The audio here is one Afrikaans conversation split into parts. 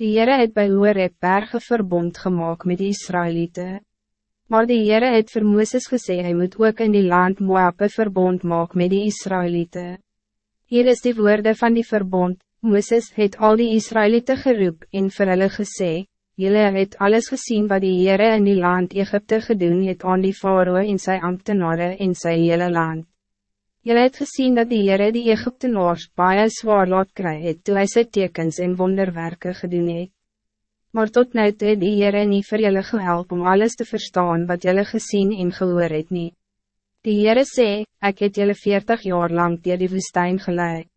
Die Heere het by Horeb berge verbond gemaakt met die Israëlieten. Maar die Heere het vir Mooses gesê, hy moet ook in die land Moab verbond maak met die Israëlieten. Hier is die woorden van die verbond, Mooses het al die Israëlieten geroep en vir hulle gesê, Julle het alles gezien wat die Heere in die land Egypte gedoen het aan die Faroe en sy ambtenaren in sy hele land. Julle het gezien dat die Heere die Egyptenaars baie zwaar laat kry het toe hy sy tekens en wonderwerken gedoen het. Maar tot nu toe het die Heere nie vir julle gehelp om alles te verstaan wat julle gezien en gehoor het nie. Die Heere sê, ek het julle veertig jaar lang dier die woestijn geleid.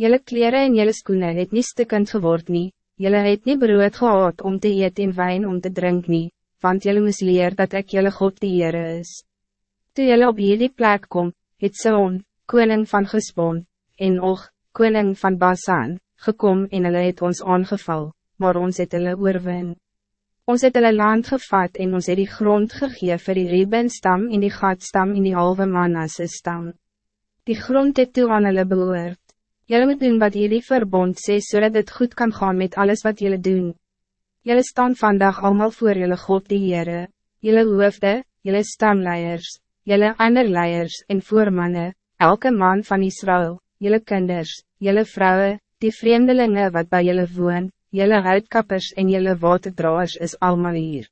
Julle kleren en julle skoene het nie stikkend geword nie, julle het nie brood gehad om te eet en wijn om te drink nie, want julle moes leer dat ek julle God die Heere is. Toe julle op hierdie plek komt, het Seon, koning van Gespon, en Og, koning van Basan, gekom en hulle het ons aangeval, maar ons het hulle oorwin. Ons het hulle land gevat en ons het die grond gegeven vir die Rebenstam en die Gadstam en die halve Manasse stam. Die grond het toe aan hulle behoort. Jullie moet doen wat jullie verbond sê, zodat so het goed kan gaan met alles wat jullie doen. Jullie staan vandaag allemaal voor jullie God die Heere, jullie hoofde, jullie stamleiers, jelle ander leiers en voormannen, elke man van Israël, jelle kinders, jelle vrouwen, die vreemdelingen wat bij jelle woon, jelle uitkappers en jelle waterdraers is allemaal hier.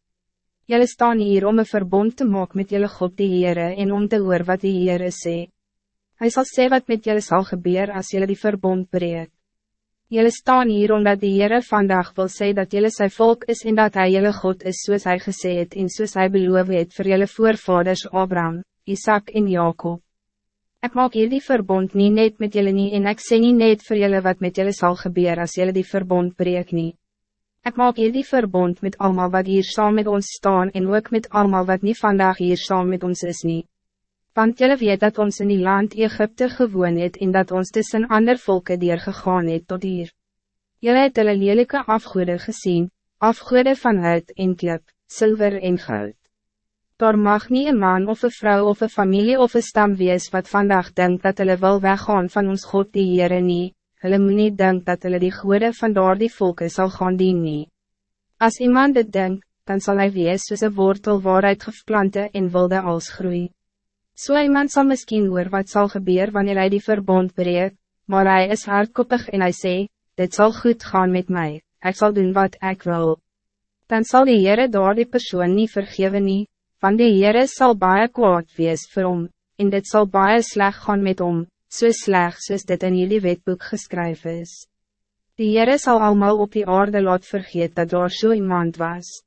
Jelle staan hier om een verbond te maken met jelle God die Heere en om te hoor wat die Heere sê. Hij zal sê wat met jelle zal gebeuren als jelle die verbond breek. Jelle staan hier omdat die Heere vandaag wil sê dat jelle zijn volk is en dat hij jelle God is soos hij gesê het en soos hy beloof het vir jelle voorvaders Abraham, Isaac en Jacob. Ik maak hier die verbond niet net met jullie nie en ik sê nie net vir jelle wat met jullie zal gebeuren als jullie die verbond breek nie. Ik maak hier die verbond met allemaal wat hier saam met ons staan en ook met allemaal wat niet vandaag hier saam met ons is nie. Want jullie weet dat ons in die land Egypte gewoon het en dat ons tussen ander volke gegaan het tot hier. Jullie het hulle lelike afgoede gezien, afgoede van hout en klip, zilver en goud. Daar mag niet een man of een vrouw of een familie of een stam wees wat vandaag denkt dat hulle wil weggaan van ons God die Heere nie, hulle moet nie denk dat hulle die goede van daar die volke sal gaan dien nie. As iemand dit denkt, dan zal hij wees soos een wortel waaruit geplante en wilde als groei. So iemand zal misschien hoor wat zal gebeuren wanneer hij die verbond breekt, maar hij is hardkoppig en hij sê, dit zal goed gaan met mij, ik zal doen wat ik wil. Dan zal die Heere daar die persoon niet vergeven nie, want die Heere sal baie kwaad wees vir hom, en dit zal baie sleg gaan met hom, so sleg soos dit in jullie wetboek geskryf is. Die Heere zal allemaal op die aarde laat vergeet dat daar so iemand was.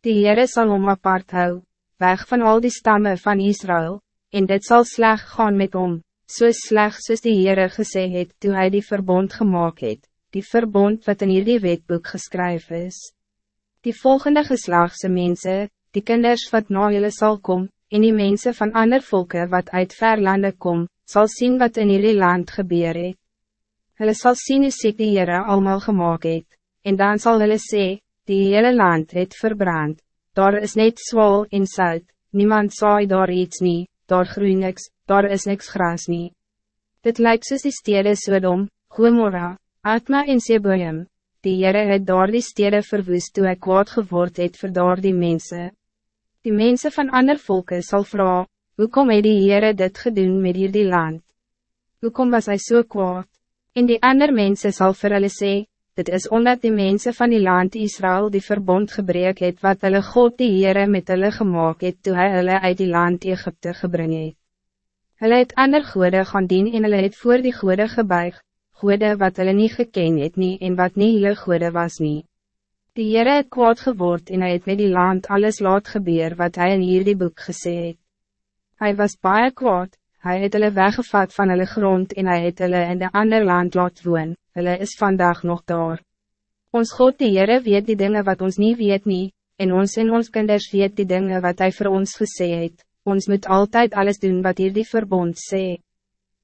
Die Heere sal hom apart hou, weg van al die stammen van Israël, en dit zal sleg gaan met hom, so sleg soos die Heere gesê het toe hy die verbond gemaakt het, die verbond wat in hierdie wetboek geskryf is. Die volgende geslaagse mensen, die kinders wat na julle sal kom, en die mensen van ander volken wat uit ver lande kom, sal zien wat in hierdie land gebeur het. Hulle sal sien hoe sê die Heere allemaal gemaakt het, en dan zal hulle sê, die hele land het verbrand, daar is net zwol en zout, niemand saai daar iets niet daar groei niks, daar is niks gras nie. Dit lijkt soos die stede Sodom, Gomorra, Atma en Seboeim, die Heere het daar die stede verwoest toe hy kwaad geword het vir daar die mense. Die mensen van ander volken zal vragen, hoekom het die Heere dit gedoen met hier die land? Hoekom was hij so kwaad? En die ander mensen zal vir hulle sê, dit is omdat die mensen van die land Israël die verbond gebreek het wat hulle God die Heere met hulle gemaakt het toe hy hulle uit die land Egypte gebring het. Hulle het ander goede gaan dien en hulle het voor die goede gebuig, goede wat hulle nie geken het nie en wat nie hulle goede was nie. Die Heere het kwaad geword en hy het met die land alles laat gebeur wat hij in hierdie boek gesê het. Hy was baie kwaad, hy het hulle weggevat van hulle grond en hy het hulle in de ander land laat woon, hulle is vandaag nog daar. Ons God die Heere weet die dingen wat ons niet weet nie, en ons en ons kinders weet die dingen wat hij voor ons gesê het, ons moet altijd alles doen wat hier die verbond sê.